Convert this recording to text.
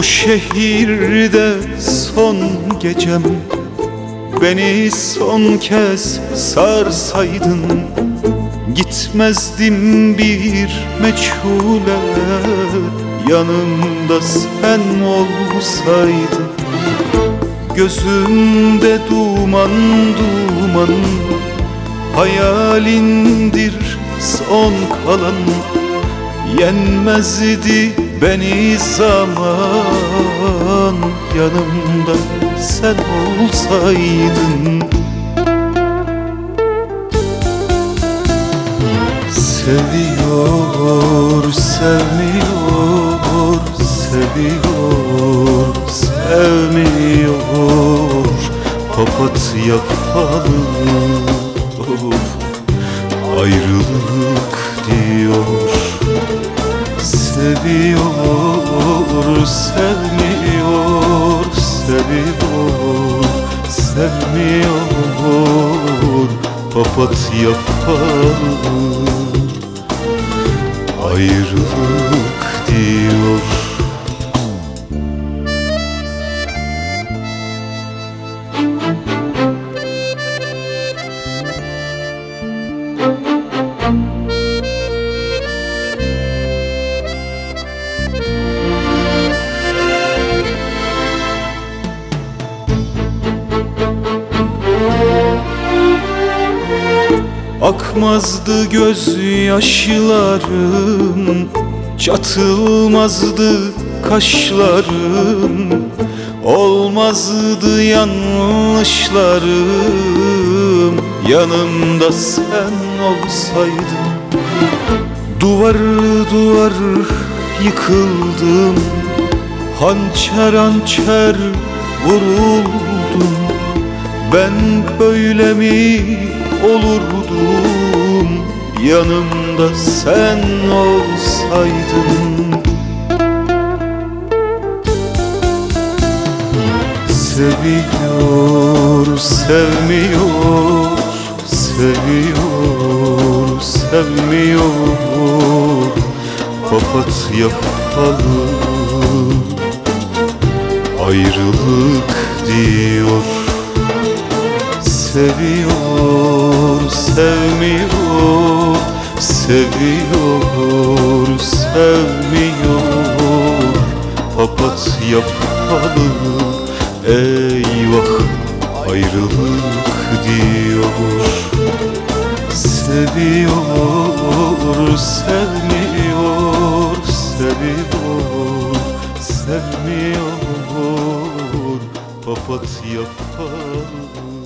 Bu şehirde son gecem. Beni son kez sarsaydın. Gitmezdim bir meçhule. Yanımda sen olsaydın. Gözümde duman duman. Hayalindir son kalan. Yenmezdi beni zaman Yanımda sen olsaydın. Seviyor, sevmiyor, seviyor, sevmiyor. Papatya falı of, ayrılık diyor Seviyor, sevmiyor, seviyor, sevmiyor. Papatya falı ayrılık diyor Akmazdı gözyaşlarım Çatılmazdı kaşlarım. Olmazdı yanlışlarım Yanımda sen olsaydın. Duvar duvar yıkıldım Hançer hançer vuruldum. Ben böyle mi olurdum Yanımda sen olsaydın. Seviyor, sevmiyor, seviyor, sevmiyor. Papatya falı ayrılık diyor Seviyor, sevmiyor, seviyor, sevmiyor. Papatya falı eyvah ayrılık diyor. Seviyor, sevmiyor, seviyor, sevmiyor. Papatya falı